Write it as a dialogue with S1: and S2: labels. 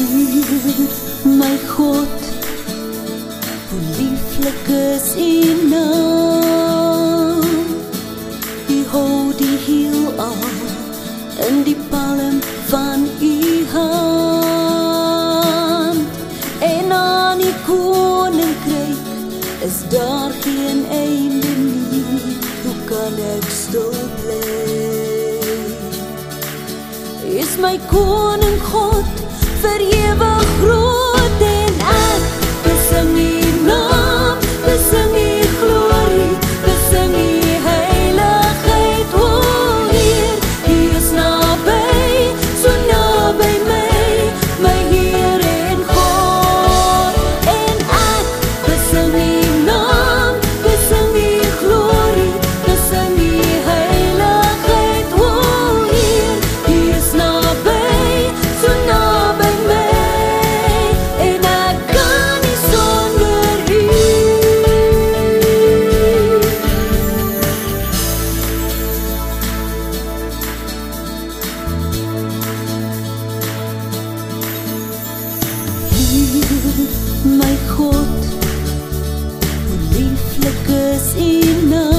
S1: Heer, my God, hoe lieflik is U naam. U hou die heel al in die palm van U hand. En aan die koninkryk is daar geen einde nie. Hoe kan ek stil bly? is my koning God my God, hoe lieflik is U naam.